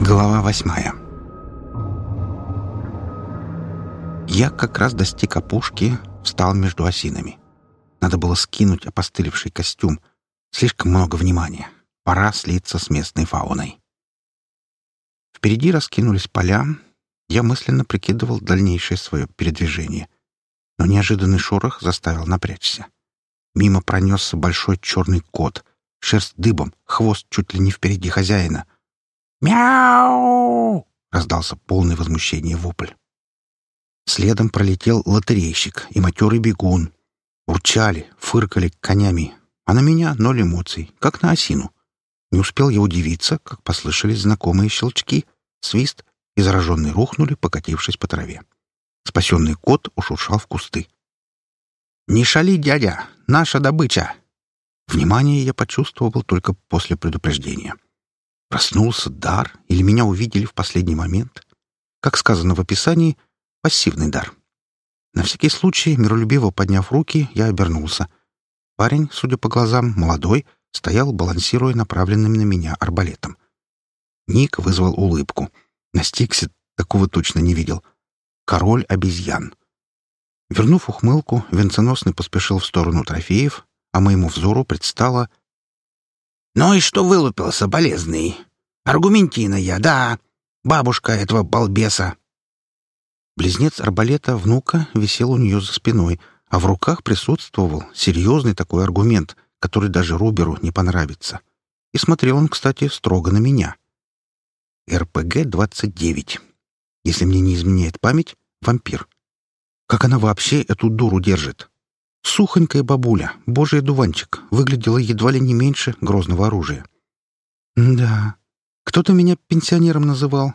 Глава восьмая Я как раз достиг опушки, встал между осинами. Надо было скинуть опостылевший костюм. Слишком много внимания. Пора слиться с местной фауной. Впереди раскинулись поля. Я мысленно прикидывал дальнейшее свое передвижение. Но неожиданный шорох заставил напрячься. Мимо пронесся большой черный кот. Шерсть дыбом, хвост чуть ли не впереди хозяина — «Мяу!» — раздался полный возмущения вопль. Следом пролетел лотерейщик и матерый бегун. Урчали, фыркали конями, а на меня ноль эмоций, как на осину. Не успел я удивиться, как послышались знакомые щелчки, свист, и зараженные рухнули, покатившись по траве. Спасенный кот ушуршал в кусты. «Не шали, дядя! Наша добыча!» Внимание я почувствовал только после предупреждения. Проснулся дар или меня увидели в последний момент? Как сказано в описании, пассивный дар. На всякий случай, миролюбиво подняв руки, я обернулся. Парень, судя по глазам, молодой, стоял, балансируя направленным на меня арбалетом. Ник вызвал улыбку. На Стиксе такого точно не видел. Король обезьян. Вернув ухмылку, венценосный поспешил в сторону трофеев, а моему взору предстала «Ну и что вылупился, болезный? Аргументина я, да. Бабушка этого балбеса». Близнец арбалета внука висел у нее за спиной, а в руках присутствовал серьезный такой аргумент, который даже Руберу не понравится. И смотрел он, кстати, строго на меня. РПГ-29. Если мне не изменяет память, вампир. Как она вообще эту дуру держит? Сухонькая бабуля, божий дуванчик, выглядела едва ли не меньше грозного оружия. «Да, кто-то меня пенсионером называл».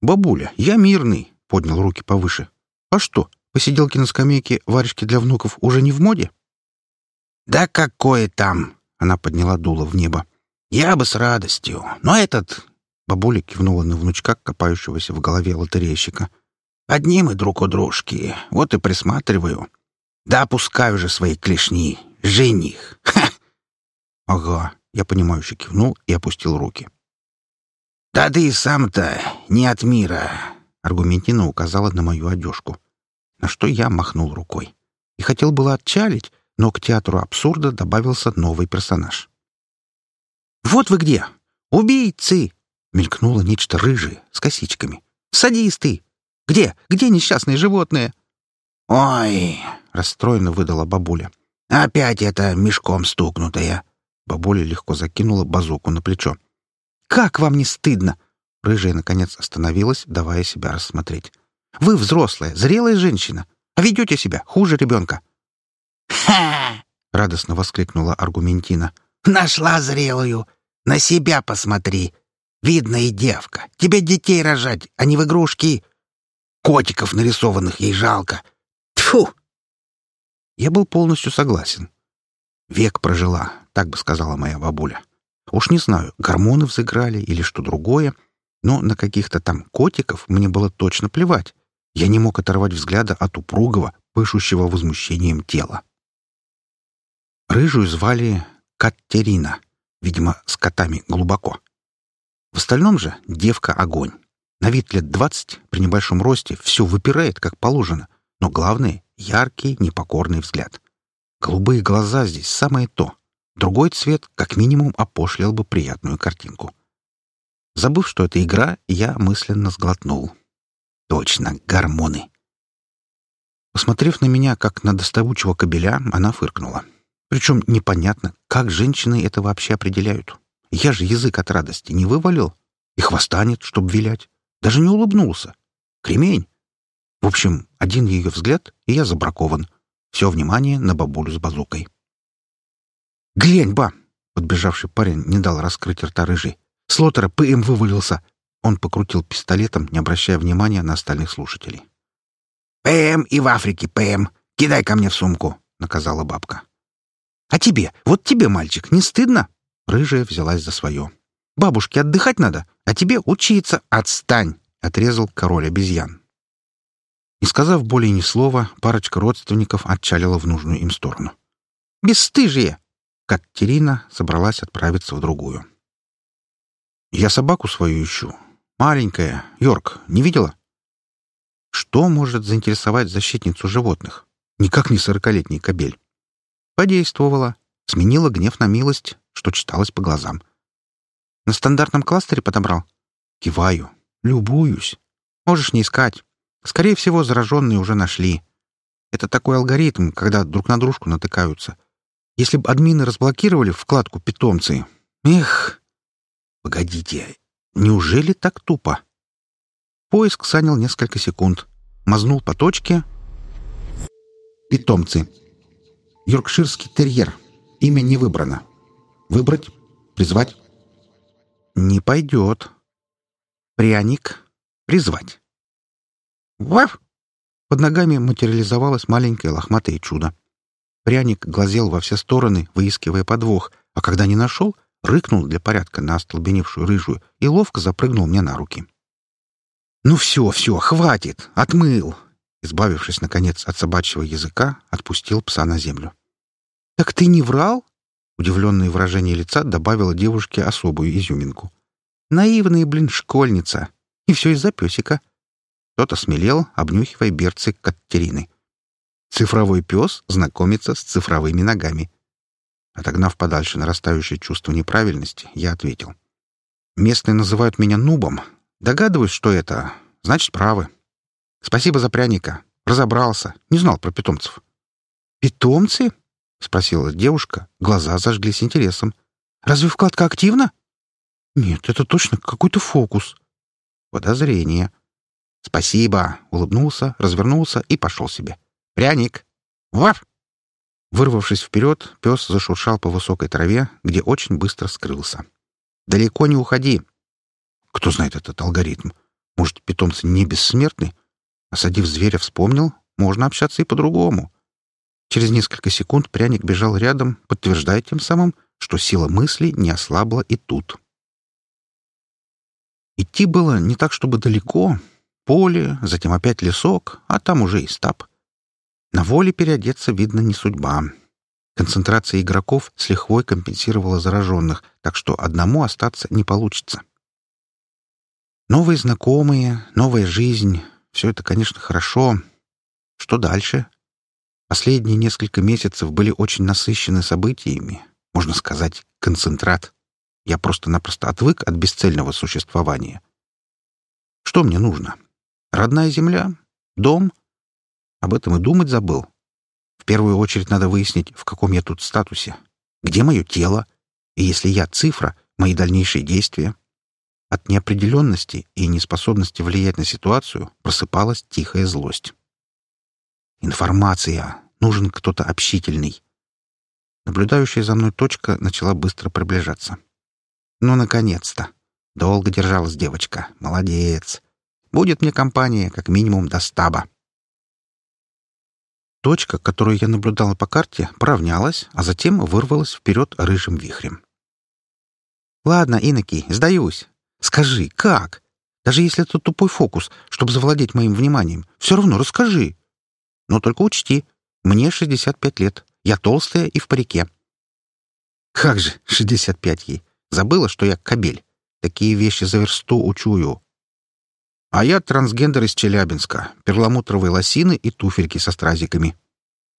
«Бабуля, я мирный», — поднял руки повыше. «А что, посиделки на скамейке, варежки для внуков уже не в моде?» «Да какое там!» — она подняла дуло в небо. «Я бы с радостью, но этот...» — бабуля кивнула на внучка, копающегося в голове лотерейщика. «Одни мы друг у дружки, вот и присматриваю. Да опускай уже свои клешни. Жених. Ха! Ага, я понимающе кивнул и опустил руки. Да ты и сам-то не от мира. Аргументина указала на мою одежку. На что я махнул рукой. И хотел было отчалить, но к театру абсурда добавился новый персонаж. «Вот вы где! Убийцы!» — мелькнуло нечто рыжее, с косичками. «Садисты! Где? Где несчастные животные?» «Ой!» — расстроенно выдала бабуля. «Опять это мешком стукнутая!» Бабуля легко закинула базуку на плечо. «Как вам не стыдно?» Рыжая, наконец, остановилась, давая себя рассмотреть. «Вы взрослая, зрелая женщина, а ведете себя хуже ребенка». «Ха!» — радостно воскликнула Аргументина. «Нашла зрелую! На себя посмотри! Видная девка! Тебе детей рожать, а не в игрушки! Котиков нарисованных ей жалко! Тьфу!» Я был полностью согласен. «Век прожила», — так бы сказала моя бабуля. Уж не знаю, гормоны взыграли или что другое, но на каких-то там котиков мне было точно плевать. Я не мог оторвать взгляда от упругого, пышущего возмущением тела. Рыжую звали Катерина, видимо, с котами глубоко. В остальном же девка огонь. На вид лет двадцать, при небольшом росте, все выпирает, как положено, но главное — яркий, непокорный взгляд. Голубые глаза здесь самое то. Другой цвет, как минимум, опошлил бы приятную картинку. Забыв, что это игра, я мысленно сглотнул. Точно, гормоны. Посмотрев на меня, как на доставучего кобеля, она фыркнула. Причем непонятно, как женщины это вообще определяют. Я же язык от радости не вывалил. И хвоста нет, чтоб вилять. Даже не улыбнулся. Кремень. В общем, один ее взгляд, и я забракован. Все внимание на бабулю с базукой. «Глянь, ба!» — подбежавший парень не дал раскрыть рта рыжий. Слотера ПМ вывалился. Он покрутил пистолетом, не обращая внимания на остальных слушателей. «ПМ и в Африке ПМ! Кидай ко мне в сумку!» — наказала бабка. «А тебе? Вот тебе, мальчик, не стыдно?» Рыжая взялась за свое. «Бабушке отдыхать надо, а тебе учиться. Отстань!» — отрезал король обезьян. Не сказав более ни слова, парочка родственников отчалила в нужную им сторону. «Бесстыжие!» Катерина собралась отправиться в другую. «Я собаку свою ищу. Маленькая. Йорк, не видела? Что может заинтересовать защитницу животных? Никак не сорокалетний кобель. Подействовала. Сменила гнев на милость, что читалось по глазам. На стандартном кластере подобрал? Киваю. Любуюсь. Можешь не искать. Скорее всего, зараженные уже нашли. Это такой алгоритм, когда друг на дружку натыкаются. Если бы админы разблокировали вкладку «Питомцы», эх... Погодите, неужели так тупо? Поиск занял несколько секунд. Мазнул по точке. Питомцы. Йоркширский терьер. Имя не выбрано. Выбрать? Призвать? Не пойдет. Пряник. Призвать. Ваф! Под ногами материализовалось маленькое лохматое чудо. Пряник глазел во все стороны, выискивая подвох, а когда не нашел, рыкнул для порядка на остолбеневшую рыжую и ловко запрыгнул мне на руки. «Ну все, все, хватит! Отмыл!» Избавившись, наконец, от собачьего языка, отпустил пса на землю. «Так ты не врал?» Удивленное выражение лица добавило девушке особую изюминку. «Наивная, блин, школьница! И все из-за песика!» Тот осмелел, обнюхивая берцы Катерины. Цифровой пес знакомится с цифровыми ногами. Отогнав подальше нарастающее чувство неправильности, я ответил. «Местные называют меня нубом. Догадываюсь, что это. Значит, правы. Спасибо за пряника. Разобрался. Не знал про питомцев». «Питомцы?» — спросила девушка. Глаза зажглись интересом. «Разве вкладка активна?» «Нет, это точно какой-то фокус». «Подозрение. «Спасибо!» — улыбнулся, развернулся и пошел себе. «Пряник! Вар!» Вырвавшись вперед, пес зашуршал по высокой траве, где очень быстро скрылся. «Далеко не уходи!» Кто знает этот алгоритм? Может, питомцы не бессмертны? Осадив зверя, вспомнил, можно общаться и по-другому. Через несколько секунд пряник бежал рядом, подтверждая тем самым, что сила мысли не ослабла и тут. Идти было не так, чтобы далеко, Поле, затем опять лесок, а там уже и стаб. На воле переодеться, видно, не судьба. Концентрация игроков с лихвой компенсировала зараженных, так что одному остаться не получится. Новые знакомые, новая жизнь — все это, конечно, хорошо. Что дальше? Последние несколько месяцев были очень насыщены событиями. Можно сказать, концентрат. Я просто-напросто отвык от бесцельного существования. Что мне нужно? Родная земля? Дом? Об этом и думать забыл. В первую очередь надо выяснить, в каком я тут статусе. Где мое тело? И если я цифра, мои дальнейшие действия? От неопределенности и неспособности влиять на ситуацию просыпалась тихая злость. Информация. Нужен кто-то общительный. Наблюдающая за мной точка начала быстро приближаться. Ну, наконец-то! Долго держалась девочка. Молодец. Будет мне компания как минимум до стаба. Точка, которую я наблюдала по карте, поравнялась, а затем вырвалась вперед рыжим вихрем. «Ладно, иноки, сдаюсь. Скажи, как? Даже если это тупой фокус, чтобы завладеть моим вниманием, все равно расскажи. Но только учти, мне 65 лет, я толстая и в парике». «Как же 65 ей? Забыла, что я кобель. Такие вещи за версту учую. А я трансгендер из Челябинска, перламутровые лосины и туфельки со стразиками.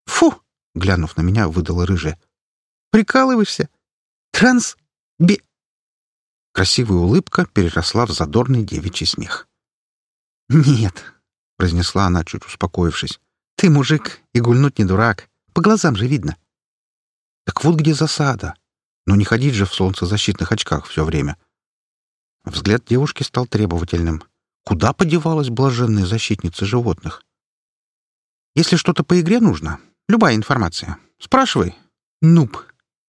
Фу! Глянув на меня, выдала рыжая. Прикалываешься? Транс... Би... Красивая улыбка переросла в задорный девичий смех. «Нет», — произнесла она, чуть успокоившись, — «ты мужик и гульнуть не дурак. По глазам же видно». «Так вот где засада. Но не ходить же в солнцезащитных очках все время». Взгляд девушки стал требовательным. Куда подевалась блаженная защитница животных? Если что-то по игре нужно, любая информация, спрашивай. Нуб.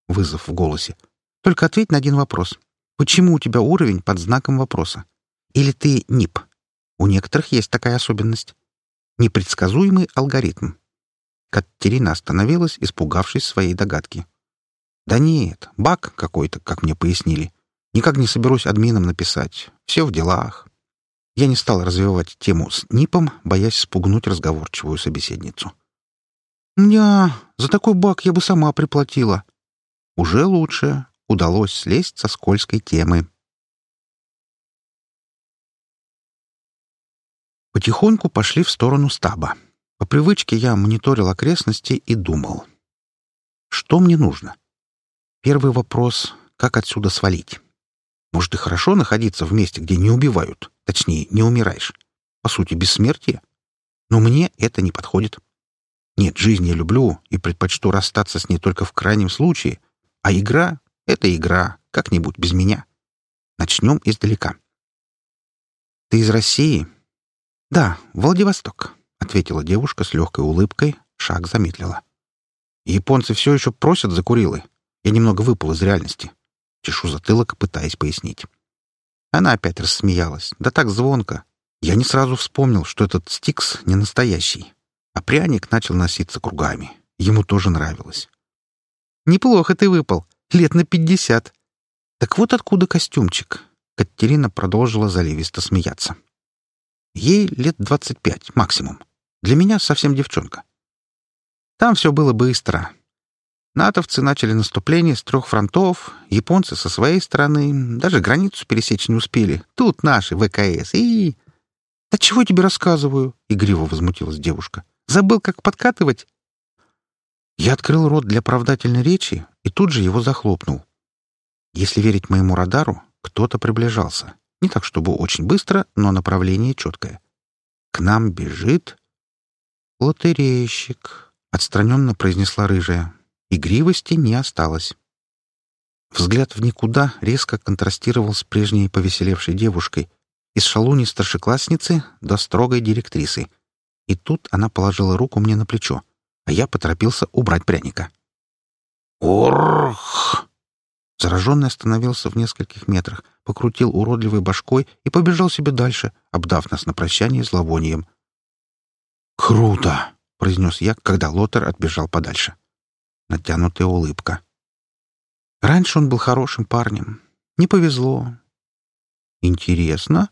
Вызов в голосе. Только ответь на один вопрос. Почему у тебя уровень под знаком вопроса? Или ты НИП? У некоторых есть такая особенность. Непредсказуемый алгоритм. Катерина остановилась, испугавшись своей догадки. «Да нет, баг какой-то, как мне пояснили. Никак не соберусь админом написать. Все в делах». Я не стал развивать тему с Нипом, боясь спугнуть разговорчивую собеседницу. «Ня, за такой бак я бы сама приплатила». «Уже лучше. Удалось слезть со скользкой темы». Потихоньку пошли в сторону стаба. По привычке я мониторил окрестности и думал. Что мне нужно? Первый вопрос — как отсюда свалить? Может, и хорошо находиться в месте, где не убивают, точнее, не умираешь. По сути, бессмертие. Но мне это не подходит. Нет, жизнь я люблю и предпочту расстаться с ней только в крайнем случае. А игра — это игра, как-нибудь без меня. Начнем издалека. «Ты из России?» «Да, Владивосток», — ответила девушка с легкой улыбкой, шаг замедлила. «Японцы все еще просят за Курилы. Я немного выпал из реальности». Чешу затылок, пытаясь пояснить. Она опять рассмеялась. Да так звонко. Я не сразу вспомнил, что этот стикс не настоящий. А пряник начал носиться кругами. Ему тоже нравилось. «Неплохо ты выпал. Лет на пятьдесят. Так вот откуда костюмчик?» Катерина продолжила заливисто смеяться. «Ей лет двадцать пять, максимум. Для меня совсем девчонка. Там все было быстро. Натовцы начали наступление с трех фронтов, японцы со своей стороны даже границу пересечь не успели. Тут наши ВКС и... «Да чего я тебе рассказываю?» — игриво возмутилась девушка. «Забыл, как подкатывать?» Я открыл рот для оправдательной речи и тут же его захлопнул. Если верить моему радару, кто-то приближался. Не так, чтобы очень быстро, но направление четкое. К нам бежит... «Лотерейщик», — отстраненно произнесла рыжая. Игривости не осталось. Взгляд в никуда резко контрастировал с прежней повеселевшей девушкой, из шалуни старшеклассницы до строгой директрисы. И тут она положила руку мне на плечо, а я поторопился убрать пряника. «Орх!» Зараженный остановился в нескольких метрах, покрутил уродливой башкой и побежал себе дальше, обдав нас на прощание зловонием. «Круто!» — произнес я, когда Лотер отбежал подальше натянутая улыбка. Раньше он был хорошим парнем. Не повезло. Интересно.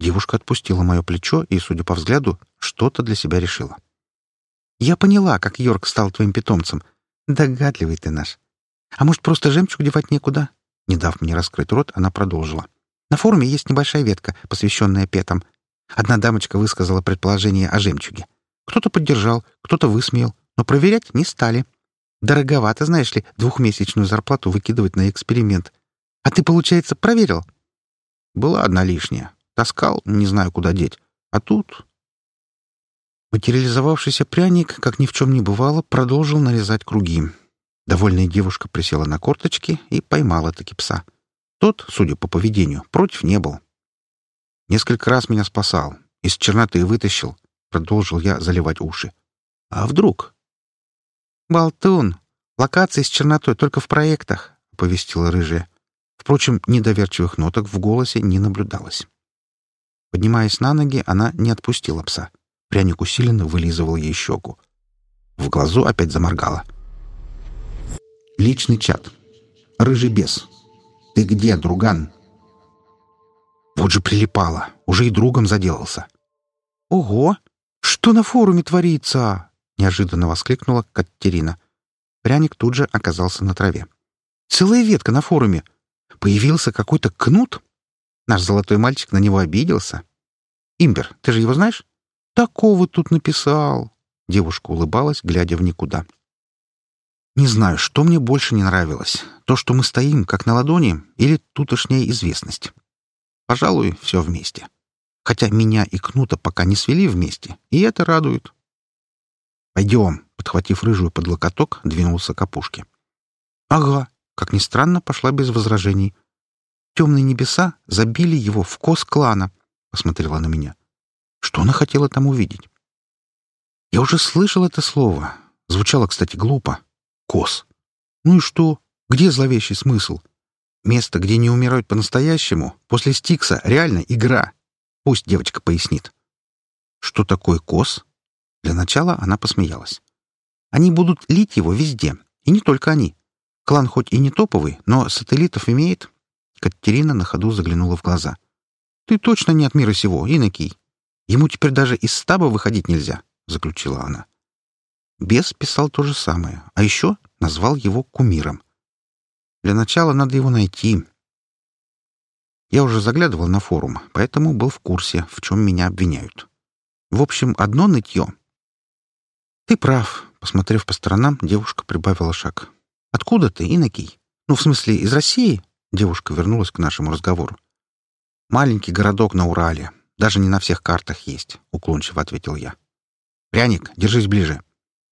Девушка отпустила мое плечо и, судя по взгляду, что-то для себя решила. Я поняла, как Йорк стал твоим питомцем. Догадливый ты наш. А может, просто жемчуг девать некуда? Не дав мне раскрыть рот, она продолжила. На форуме есть небольшая ветка, посвященная петам. Одна дамочка высказала предположение о жемчуге. Кто-то поддержал, кто-то высмеял, но проверять не стали. Дороговато, знаешь ли, двухмесячную зарплату выкидывать на эксперимент. А ты, получается, проверил? Была одна лишняя. Таскал, не знаю, куда деть. А тут... Материализовавшийся пряник, как ни в чем не бывало, продолжил нарезать круги. Довольная девушка присела на корточки и поймала таки пса. Тот, судя по поведению, против не был. Несколько раз меня спасал. Из черноты вытащил. Продолжил я заливать уши. А вдруг? «Болтун! Локации с чернотой только в проектах», — оповестила рыжая. Впрочем, недоверчивых ноток в голосе не наблюдалось. Поднимаясь на ноги, она не отпустила пса. Пряник усиленно вылизывал ей щеку. В глазу опять заморгала. Личный чат. Рыжий бес. Ты где, друган? Вот же прилипала. Уже и другом заделался. Ого! Что на форуме творится? Неожиданно воскликнула Катерина. Пряник тут же оказался на траве. «Целая ветка на форуме! Появился какой-то кнут? Наш золотой мальчик на него обиделся. Имбер, ты же его знаешь? Такого тут написал!» Девушка улыбалась, глядя в никуда. «Не знаю, что мне больше не нравилось. То, что мы стоим, как на ладони, или тутошняя известность. Пожалуй, все вместе. Хотя меня и Кнута пока не свели вместе, и это радует. «Пойдем», — подхватив рыжую под локоток, двинулся к опушке. «Ага», — как ни странно, пошла без возражений. «Темные небеса забили его в кос клана», — посмотрела на меня. «Что она хотела там увидеть?» «Я уже слышал это слово. Звучало, кстати, глупо. Кос. Ну и что? Где зловещий смысл? Место, где не умирают по-настоящему, после Стикса реально игра. Пусть девочка пояснит. Что такое кос?» Для начала она посмеялась. Они будут лить его везде. И не только они. Клан хоть и не топовый, но сателлитов имеет. Катерина на ходу заглянула в глаза. «Ты точно не от мира сего, инокий. Ему теперь даже из стаба выходить нельзя», — заключила она. Бес писал то же самое, а еще назвал его кумиром. Для начала надо его найти. Я уже заглядывал на форум, поэтому был в курсе, в чем меня обвиняют. В общем, одно нытье. «Ты прав», — посмотрев по сторонам, девушка прибавила шаг. «Откуда ты, Инокий? Ну, в смысле, из России?» Девушка вернулась к нашему разговору. «Маленький городок на Урале. Даже не на всех картах есть», — уклончиво ответил я. «Пряник, держись ближе».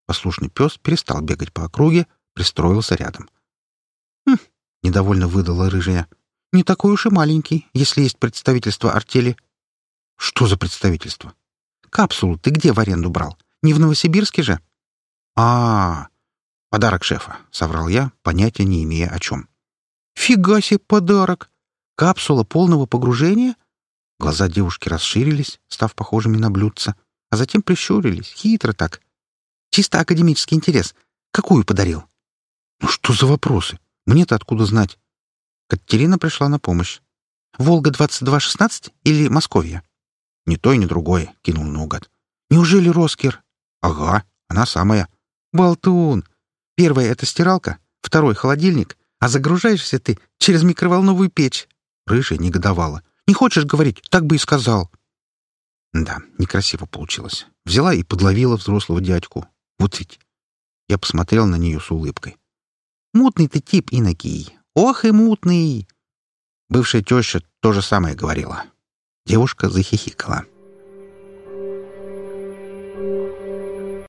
Послушный пес перестал бегать по округе, пристроился рядом. «Хм», — недовольно выдала рыжая. «Не такой уж и маленький, если есть представительство артели». «Что за представительство?» «Капсулу ты где в аренду брал? Не в Новосибирске же?» а, -а, -а подарок шефа», — соврал я, понятия не имея о чем. «Фига себе подарок! Капсула полного погружения?» Глаза девушки расширились, став похожими на блюдца, а затем прищурились, хитро так. «Чисто академический интерес. Какую подарил?» «Ну что за вопросы? Мне-то откуда знать?» Катерина пришла на помощь. «Волга-2216 или Московия?» «Ни то и ни другое», — кинул наугад. «Неужели Роскер?» «Ага, она самая». «Болтун! Первая — это стиралка, второй — холодильник, а загружаешься ты через микроволновую печь». Рыжая негодовала. «Не хочешь говорить? Так бы и сказал». Да, некрасиво получилось. Взяла и подловила взрослого дядьку. Вот ведь. Я посмотрел на нее с улыбкой. «Мутный ты тип, Инокий. Ох и мутный!» Бывшая теща то же самое говорила. Девушка захихикала.